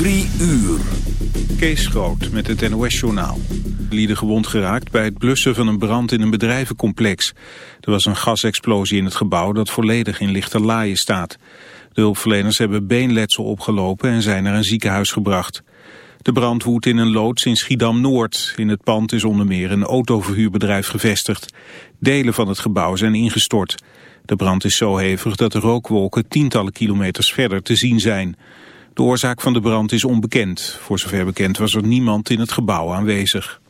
Drie uur. Kees Groot met het NOS-journaal. Lieden gewond geraakt bij het blussen van een brand in een bedrijvencomplex. Er was een gasexplosie in het gebouw dat volledig in lichte laaien staat. De hulpverleners hebben beenletsel opgelopen en zijn naar een ziekenhuis gebracht. De brand woedt in een loods in Schiedam-Noord. In het pand is onder meer een autoverhuurbedrijf gevestigd. Delen van het gebouw zijn ingestort. De brand is zo hevig dat de rookwolken tientallen kilometers verder te zien zijn. De oorzaak van de brand is onbekend. Voor zover bekend was er niemand in het gebouw aanwezig.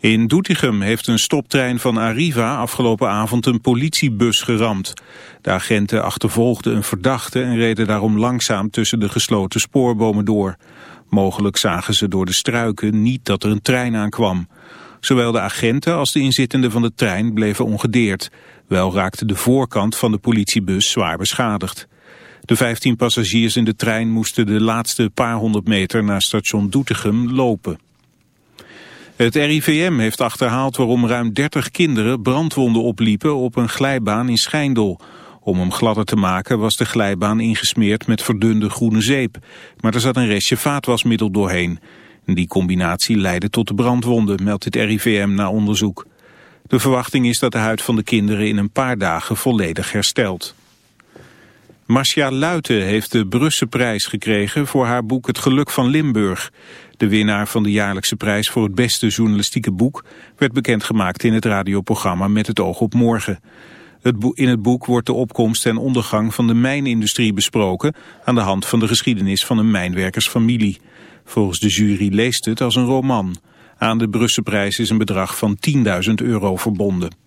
In Doetinchem heeft een stoptrein van Arriva afgelopen avond een politiebus geramd. De agenten achtervolgden een verdachte en reden daarom langzaam tussen de gesloten spoorbomen door. Mogelijk zagen ze door de struiken niet dat er een trein aankwam. Zowel de agenten als de inzittenden van de trein bleven ongedeerd. Wel raakte de voorkant van de politiebus zwaar beschadigd. De 15 passagiers in de trein moesten de laatste paar honderd meter naar station Doetinchem lopen. Het RIVM heeft achterhaald waarom ruim 30 kinderen brandwonden opliepen op een glijbaan in Schijndel. Om hem gladder te maken was de glijbaan ingesmeerd met verdunde groene zeep. Maar er zat een restje vaatwasmiddel doorheen. Die combinatie leidde tot de brandwonden, meldt het RIVM na onderzoek. De verwachting is dat de huid van de kinderen in een paar dagen volledig herstelt. Marcia Luiten heeft de Brusseprijs gekregen voor haar boek Het Geluk van Limburg. De winnaar van de jaarlijkse prijs voor het beste journalistieke boek werd bekendgemaakt in het radioprogramma Met het oog op morgen. in het boek wordt de opkomst en ondergang van de mijnindustrie besproken aan de hand van de geschiedenis van een mijnwerkersfamilie. Volgens de jury leest het als een roman. Aan de Brusseprijs is een bedrag van 10.000 euro verbonden.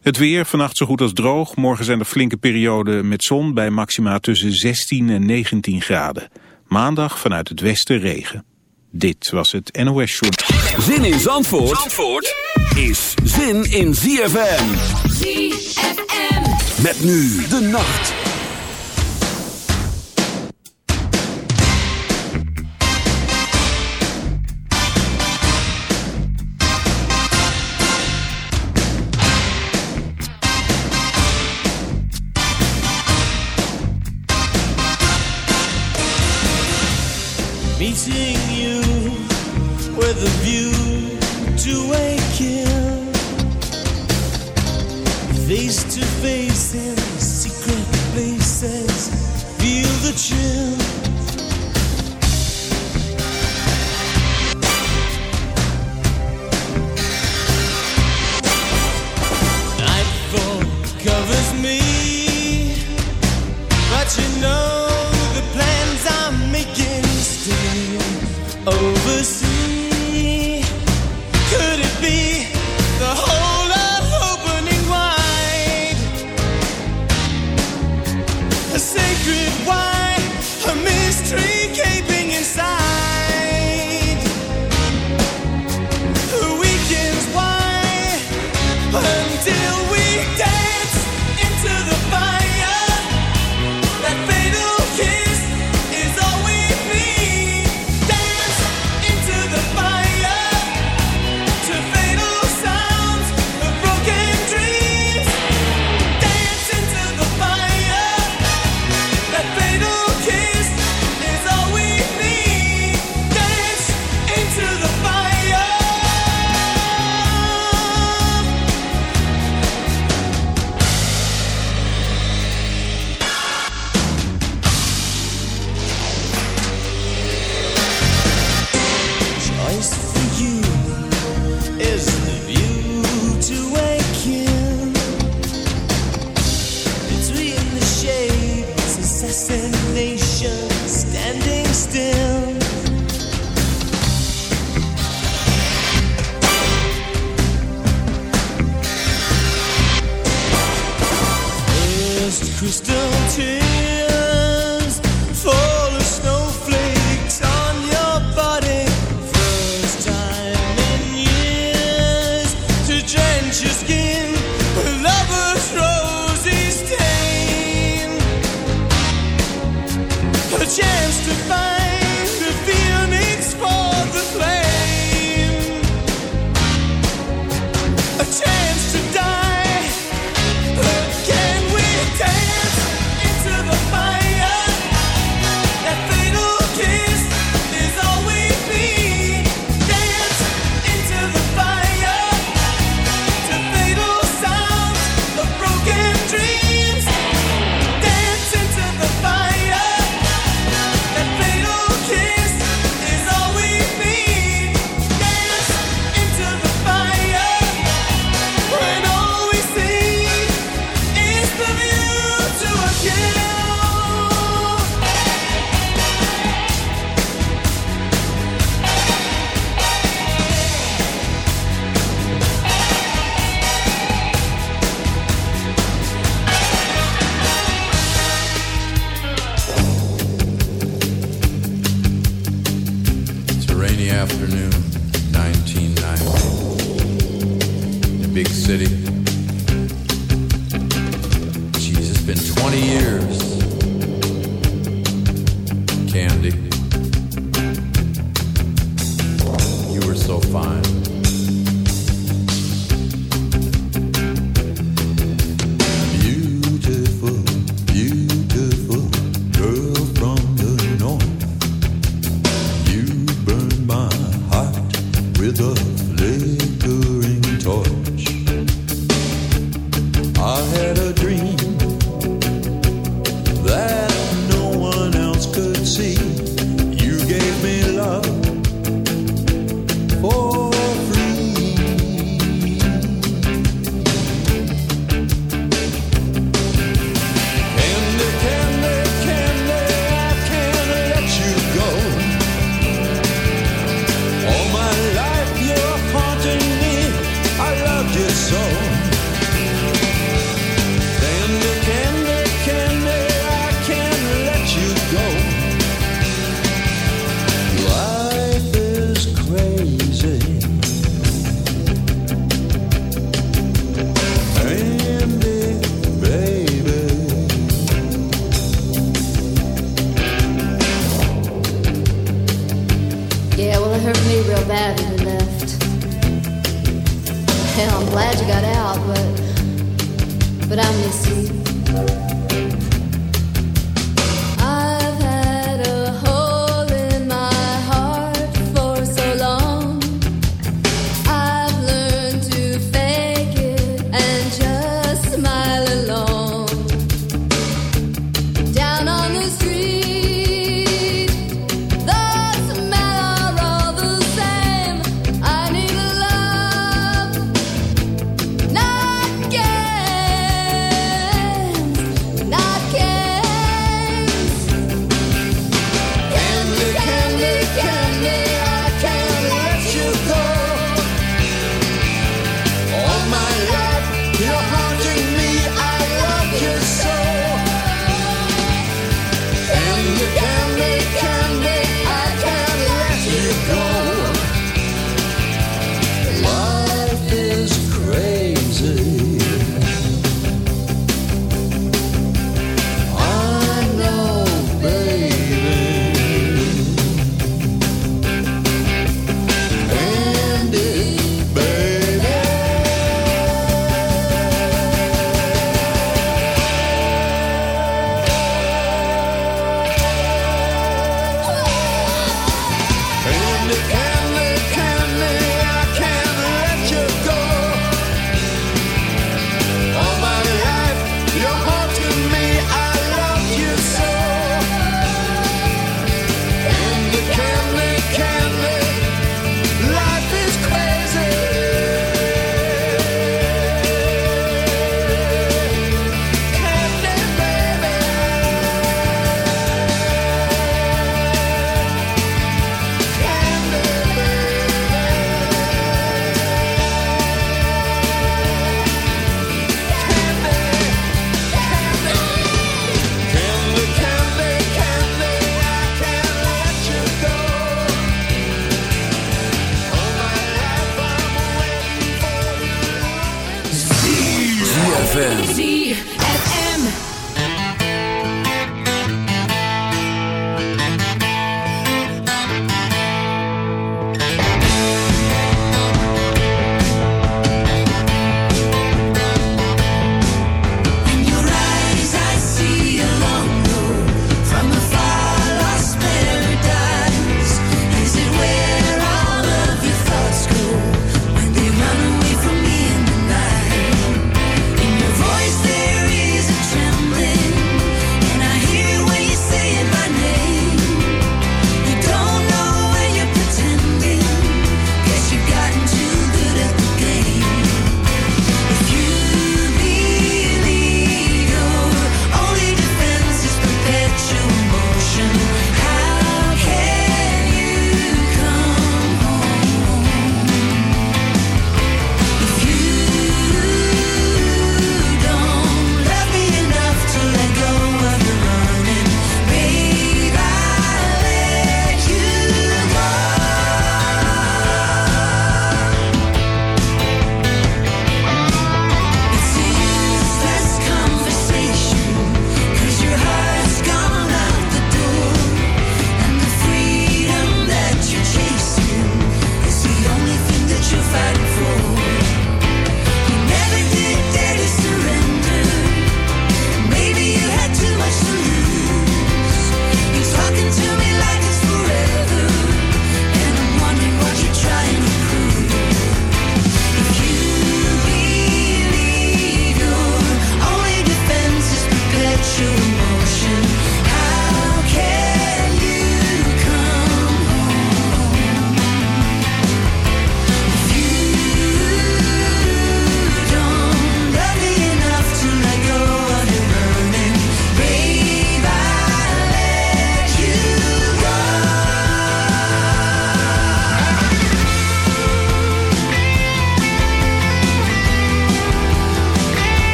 Het weer, vannacht zo goed als droog. Morgen zijn er flinke perioden met zon bij maxima tussen 16 en 19 graden. Maandag vanuit het westen regen. Dit was het NOS Short. Zin in Zandvoort, Zandvoort is zin in ZFM. ZFM. Met nu de nacht.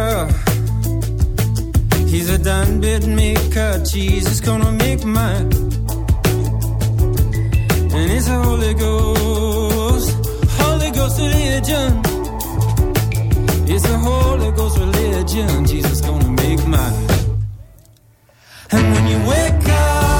maker. He's a done bit maker. Jesus gonna make mine. And it's a Holy Ghost, Holy Ghost religion. It's a Holy Ghost religion. Jesus gonna make mine. And when you wake up.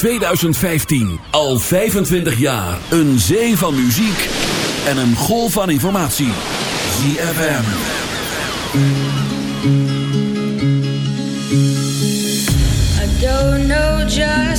2015. Al 25 jaar. Een zee van muziek en een golf van informatie. ZFM. I don't know just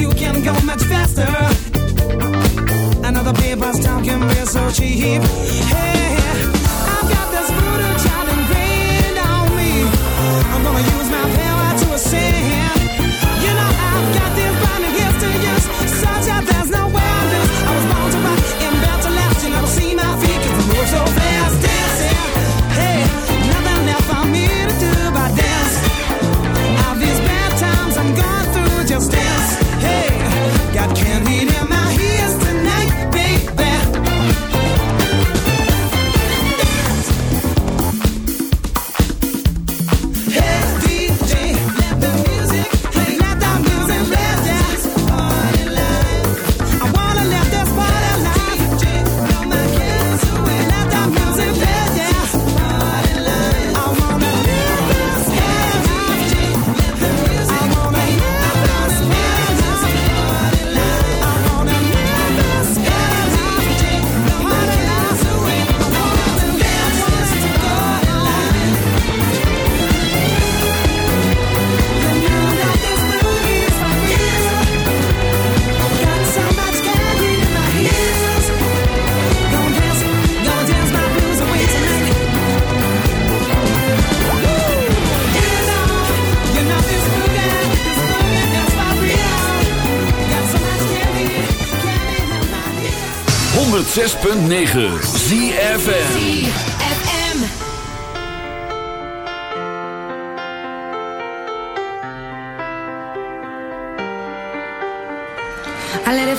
you can go much faster. Another paper's talking real so cheap. Hey. 106.9 ZFM. I let it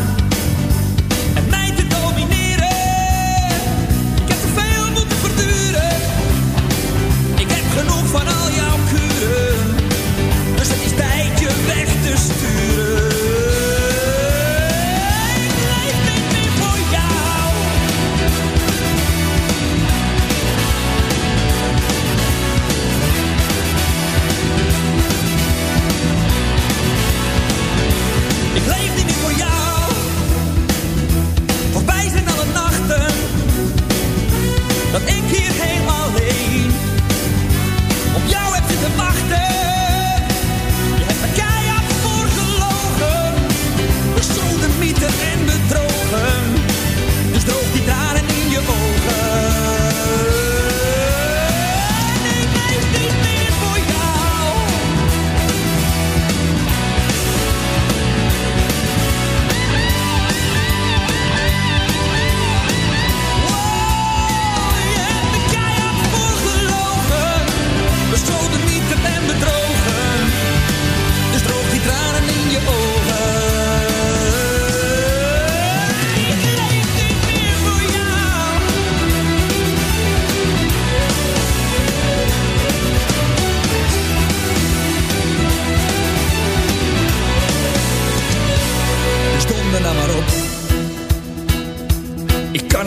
Je hebt keihard voor gelogen. We stroden mythe en bedrogen. Dus droog die daarin in je ogen.